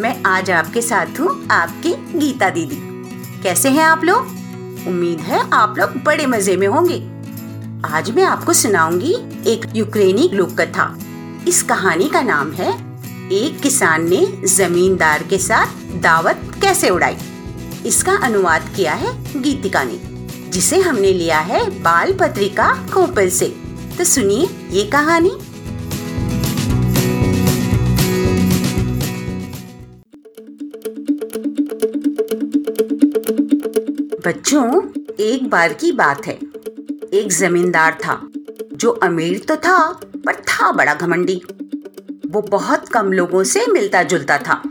मैं आज आपके साथ हूँ, आपकी गीता दीदी। कैसे हैं आप लोग? उम्मीद है आप लोग बड़े मज़े में होंगे। आज मैं आपको सुनाऊँगी एक यूक्रेनी लोक कथा इस कहानी का नाम है, एक किसान ने जमींदार के साथ दावत कैसे उड़ाई? इसका अनुवाद किया है गीतिका ने, जिसे हमने लिया है बाल पत्रिका खोपल से। तो सुनिए ये कहानी। बच्चों, एक बार की बात है। एक जमींदार था, जो अमीर तो था, पर था बड़ा घमंडी। वो बहुत कम लोगों से मिलता जुलता था।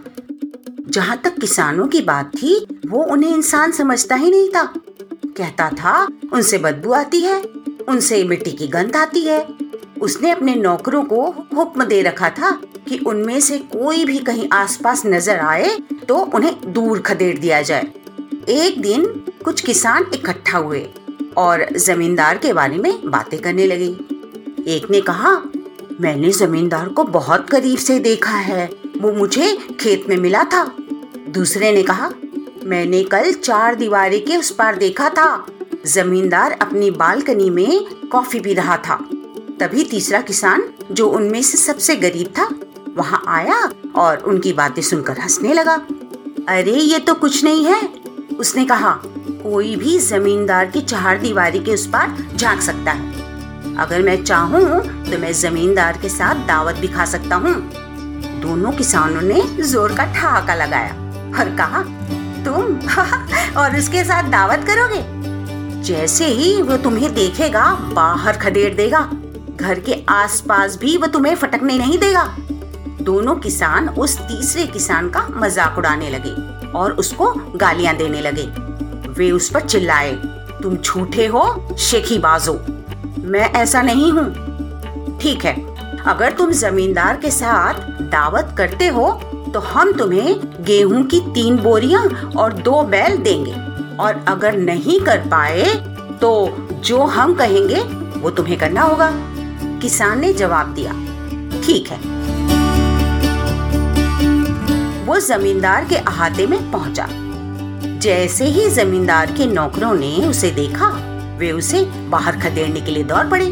जहाँ तक किसानों की बात थी, वो उन्हें इंसान समझता ही नहीं था। कहता था, उनसे बदबू आती है, उनसे मिट्टी की गंध आती है। उसने अपने नौकरों को हुक्म दे रखा था कि उनमें से कोई भी कहीं आसपास नज़र आए तो उन्हें दूर खदेड़ दिया जाए। एक दिन कुछ किसान इकट्ठा हुए और जमींदार के बारे में बातें करने लगे। एक ने कहा, मैंने जमींदार को बहुत करीब से देखा है। वो मुझे खेत में मिला था। दूसरे ने कहा, मैंने कल चार दीवारी के उस पार देखा था। जमींदार अपनी बालकनी में कॉफ़ी पी रहा था। तभी तीसरा किसान, जो उनमें से सबसे गरीब था, वहाँ आया और उनकी बातें सुनकर हंसने लगा। अरे, ये तो कुछ नहीं है। उसने कहा, कोई भी जमींदार की चार दीवारी के उस पार झाँक सकता है। अगर मैं चाहूँ तो मैं जमींदार के साथ दावत भी खा सकता हूँ। दोनों किसानों ने ज़ोर का ठहाका लगाया और कहा, तुम और उसके साथ दावत करोगे? जैसे ही वो तुम्हें देखेगा, बाहर खदेड़ देगा। घर के आसपास भी वो तुम्हें फटकने नहीं देगा। दोनों किसान उस तीसरे किसान का मज़ाक उड़ाने लगे और उसको गालियाँ देने लगे। वे उस पर चिल्लाए, तुम झूठे हो शेखी बाजो मैं ऐसा नहीं हूँ। ठीक है, अगर तुम जमींदार के साथ दावत करते हो तो हम तुम्हें गेहूँ की तीन बोरियाँ और दो बैल देंगे। और अगर नहीं कर पाए तो जो हम कहेंगे, वो तुम्हें करना होगा। किसान ने जवाब दिया, ठीक है वो जमींदार के अहाते में पहुँचा। जैसे ही जमींदार के नौकरों ने उसे देखा, वे उसे बाहर खदेड़ने के लिए दौड़ पड़े।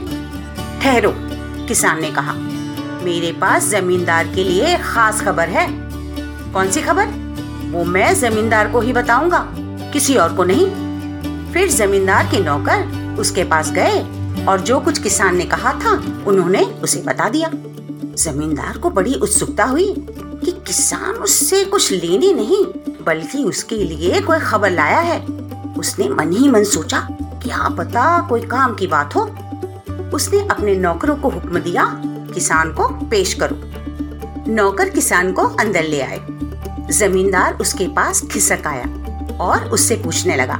ठहरो, किसान ने कहा। मेरे पास जमींदार के लिए खास खबर है। कौन सी खबर? वो मैं जमींदार को ही बताऊँगा, किसी और को नहीं। फिर जमींदार के नौकर उसके पास गए और जो कुछ किसान ने कहा था, उन्होंने उसे बता दिया। जमींदार को बड़ी उत्सुकता हुई कि किसान उससे कुछ लेने नहीं, बल्कि उसके लिए कोई खबर लाया है। उसने मन ही मन सोचा, क्या पता कोई काम की बात हो। उसने अपने नौकरों को हुक्म दिया, किसान को पेश करो। नौकर किसान को अंदर ले आए। जमींदार उसके पास खिसक आया और उससे पूछने लगा,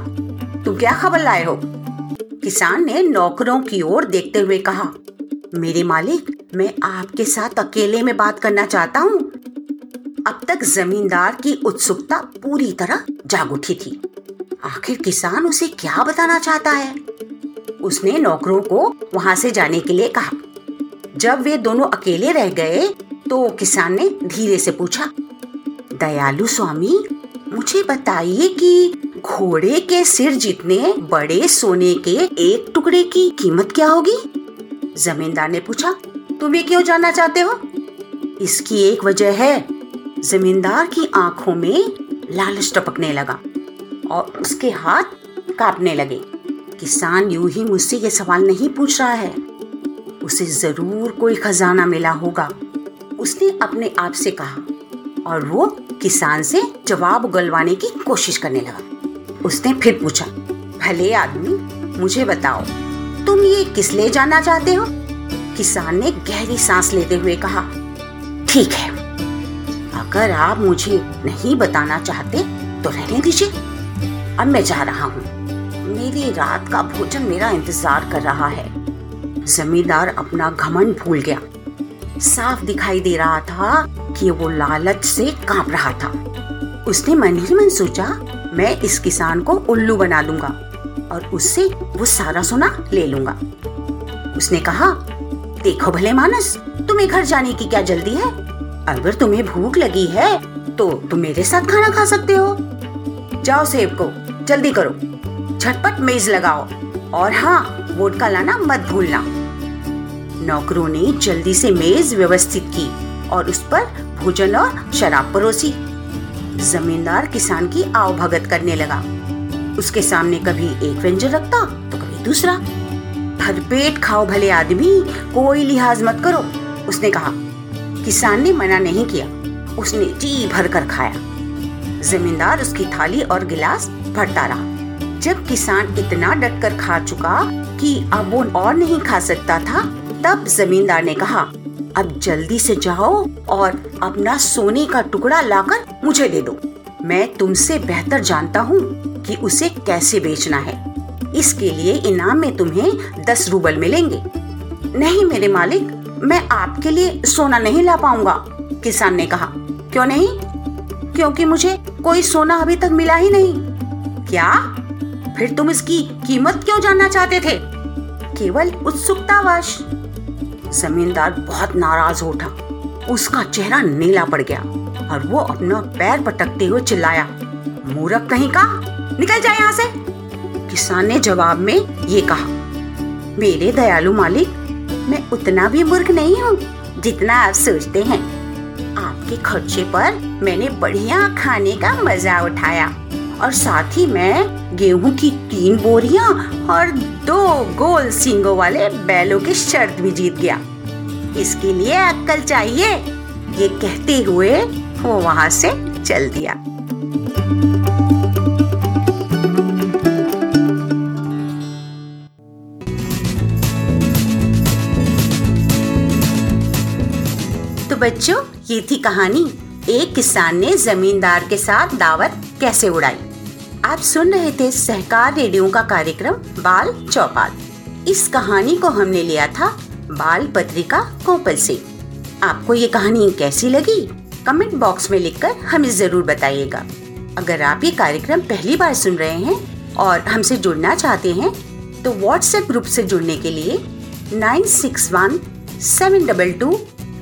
तुम क्या खबर लाए हो? किसान ने नौकरों की ओर देखते हुए कहा, मेरे मालिक मैं आपके साथ अकेले में बात करना चाहता हूँ। अब तक जमींदार की उत्सुकता पूरी तरह जाग उठी थी। आखिर किसान उसे क्या बताना चाहता है? उसने नौकरों को वहाँ से जाने के लिए कहा। जब वे दोनों अकेले रह गए तो किसान ने धीरे से पूछा, दयालु स्वामी, मुझे बताइए कि घोड़े के सिर जितने बड़े सोने के एक टुकड़े की कीमत क्या होगी? जमींदार ने पूछा तुम ये क्यों जानना चाहते हो? इसकी एक वजह है, जमींदार की आँखों में लालच टपकने लगा और उसके हाथ कांपने लगे। किसान यूँ ही मुझसे ये सवाल नहीं पूछ रहा है। उसे ज़रूर कोई खजाना मिला होगा, उसने अपने आप से कहा और वो किसान से जवाब उगलवाने की कोशिश करने लगा। उसने फिर पूछा, भले आदमी, मुझे बताओ, तुम ये किस लिए जानना चाहते हो? किसान ने गहरी सांस लेते हुए कहा, ठीक है, अगर आप मुझे नहीं बताना चाहते तो रहने दीजिए। अब मैं जा रहा हूँ। मेरी रात का भोजन मेरा इंतज़ार कर रहा है। जमींदार अपना घमंड भूल गया। साफ़ दिखाई दे रहा था कि वो लालच से काँप रहा था। उसने मन ही मन सोचा, मैं इस किसान को उल्लू बना दूँगा और उससे वो सारा सोना ले लूँगा। उसने कहा देखो भले मानस, तुम्हें घर जाने की क्या जल्दी है? अगर तुम्हें भूख लगी है तो तुम मेरे साथ खाना खा सकते हो। जाओ सेब को, जल्दी करो। झटपट मेज लगाओ। और हाँ वोट का लाना मत भूलना। नौकरों ने जल्दी से मेज व्यवस्थित की और उस पर भोजन और शराब परोसी। जमींदार किसान की आओ भगत करने लगा। उसके सामने कभी एक व्यंजन रखता तो कभी दूसरा। भरपेट खाओ भले आदमी, कोई लिहाज मत करो, उसने कहा। किसान ने मना नहीं किया, उसने जी भर कर खाया। जमींदार उसकी थाली और गिलास भरता रहा। जब किसान इतना डट कर खा चुका कि अब वो और नहीं खा सकता था, तब जमींदार ने कहा, अब जल्दी से जाओ और अपना सोने का टुकड़ा लाकर मुझे दे दो। मैं तुमसे बेहतर जानता हूँ कि उसे कैसे बेचना है। इसके लिए इनाम में तुम्हें दस रूबल मिलेंगे। नहीं मेरे मालिक, मैं आपके लिए सोना नहीं ला पाऊँगा, किसान ने कहा। क्यों नहीं? क्योंकि मुझे कोई सोना अभी तक मिला ही नहीं। क्या? फिर तुम इसकी कीमत क्यों जानना चाहते थे? केवल उत्सुकतावश। जमींदार बहुत नाराज़ हो उठा। उसका चेहरा नीला पड़ गया और वो अपना पैर पटकते हुए चिल्लाया, मूर्ख कहीं का? निकल जाए यहाँ से! किसान ने जवाब में ये कहा, मेरे दयालु मालिक, मैं उतना भी मूर्ख नहीं हूँ जितना आप सोचते हैं। आपके खर्चे पर मैंने बढ़िया खाने का मज़ा उठाया और साथ ही मैं गेहूँ की तीन बोरियाँ और दो गोल सिंगों वाले बैलों की शर्त भी जीत गया। इसके लिए अक्कल चाहिए, ये कहते हुए वो वहाँ से चल दिया। बच्चों, ये थी कहानी। एक किसान ने जमींदार के साथ दावत कैसे उड़ाई? आप सुन रहे थे सहकार रेडियो का कार्यक्रम, बाल चौपाल। इस कहानी को हमने लिया था बाल पत्रिका कोपल से। आपको ये कहानी कैसी लगी? कमेंट बॉक्स में लिखकर हमें ज़रूर बताइएगा। अगर आप ये कार्यक्रम पहली बार सुन रहे हैं और हमसे जुड़ना चाहते हैं तो व्हाट्सएप ग्रुप से जुड़ने के लिए nine six one seven double two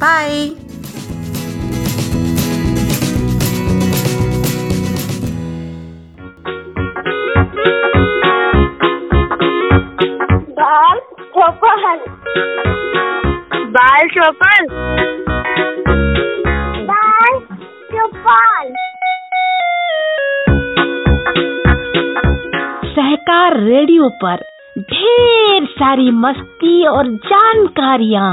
bye बाल चौपल बाल चौपल बाल चौपल सहकार रेडियो पर ढेर सारी मस्ती और जानकारियाँ।